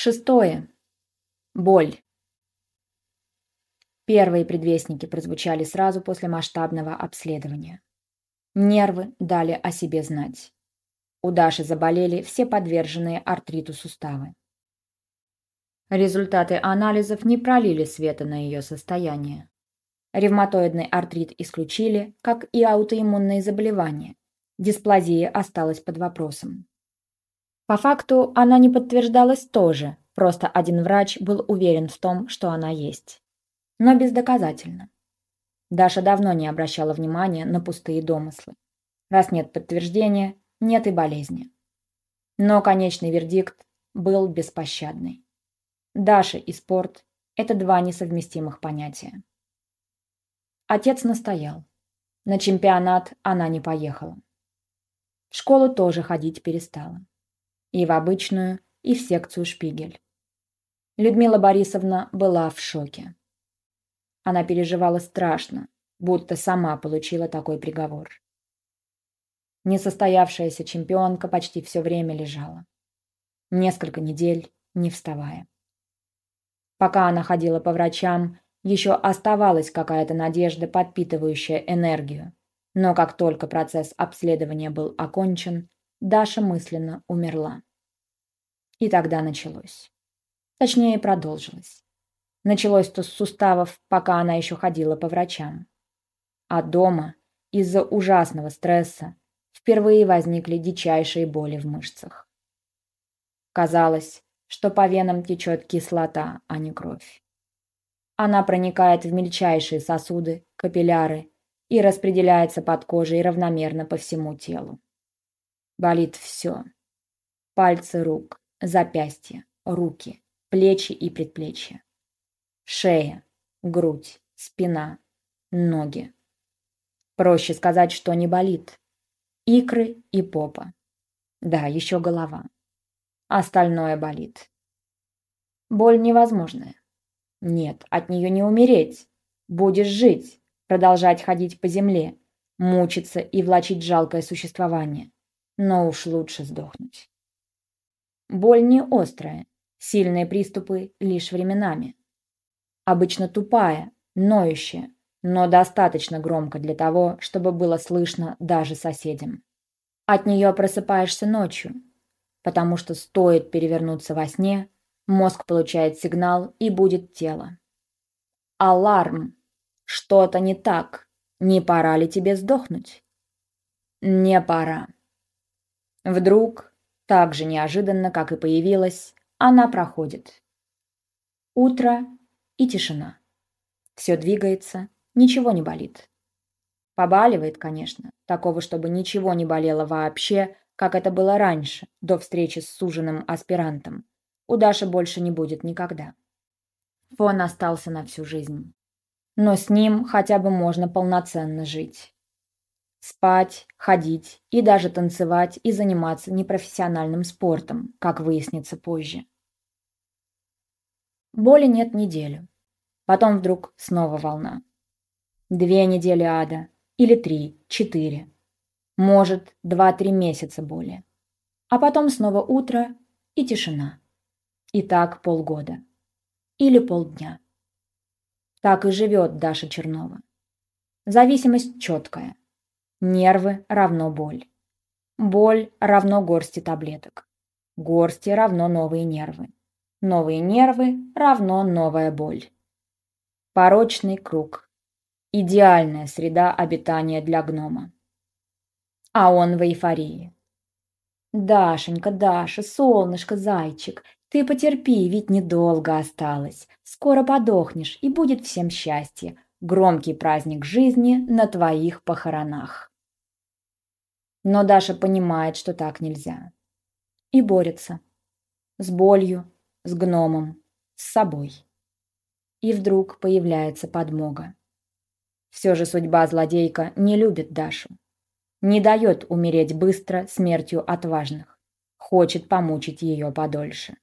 Шестое. Боль. Первые предвестники прозвучали сразу после масштабного обследования. Нервы дали о себе знать. У Даши заболели все подверженные артриту суставы. Результаты анализов не пролили света на ее состояние. Ревматоидный артрит исключили, как и аутоиммунные заболевания. Дисплазия осталась под вопросом. По факту она не подтверждалась тоже, просто один врач был уверен в том, что она есть. Но бездоказательно. Даша давно не обращала внимания на пустые домыслы. Раз нет подтверждения, нет и болезни. Но конечный вердикт был беспощадный. Даша и спорт – это два несовместимых понятия. Отец настоял. На чемпионат она не поехала. В школу тоже ходить перестала. И в обычную, и в секцию «Шпигель». Людмила Борисовна была в шоке. Она переживала страшно, будто сама получила такой приговор. Несостоявшаяся чемпионка почти все время лежала. Несколько недель, не вставая. Пока она ходила по врачам, еще оставалась какая-то надежда, подпитывающая энергию. Но как только процесс обследования был окончен, Даша мысленно умерла. И тогда началось. Точнее, продолжилось. Началось-то с суставов, пока она еще ходила по врачам. А дома, из-за ужасного стресса, впервые возникли дичайшие боли в мышцах. Казалось, что по венам течет кислота, а не кровь. Она проникает в мельчайшие сосуды, капилляры и распределяется под кожей равномерно по всему телу. Болит все. Пальцы рук, запястья, руки, плечи и предплечья. Шея, грудь, спина, ноги. Проще сказать, что не болит. Икры и попа. Да, еще голова. Остальное болит. Боль невозможная. Нет, от нее не умереть. Будешь жить, продолжать ходить по земле, мучиться и влачить жалкое существование но уж лучше сдохнуть. Боль не острая, сильные приступы лишь временами. Обычно тупая, ноющая, но достаточно громко для того, чтобы было слышно даже соседям. От нее просыпаешься ночью, потому что стоит перевернуться во сне, мозг получает сигнал и будет тело. Аларм! Что-то не так. Не пора ли тебе сдохнуть? Не пора. Вдруг, так же неожиданно, как и появилась, она проходит. Утро и тишина. Все двигается, ничего не болит. Побаливает, конечно, такого, чтобы ничего не болело вообще, как это было раньше, до встречи с суженым аспирантом. У Даши больше не будет никогда. Фон остался на всю жизнь. Но с ним хотя бы можно полноценно жить. Спать, ходить и даже танцевать и заниматься непрофессиональным спортом, как выяснится позже. Боли нет неделю. Потом вдруг снова волна. Две недели ада. Или три, четыре. Может, два-три месяца боли. А потом снова утро и тишина. И так полгода. Или полдня. Так и живет Даша Чернова. Зависимость четкая. Нервы равно боль. Боль равно горсти таблеток. Горсти равно новые нервы. Новые нервы равно новая боль. Порочный круг. Идеальная среда обитания для гнома. А он в эйфории. «Дашенька, Даша, солнышко, зайчик, ты потерпи, ведь недолго осталось. Скоро подохнешь, и будет всем счастье. Громкий праздник жизни на твоих похоронах». Но Даша понимает, что так нельзя. И борется. С болью, с гномом, с собой. И вдруг появляется подмога. Все же судьба злодейка не любит Дашу. Не дает умереть быстро смертью отважных. Хочет помучить ее подольше.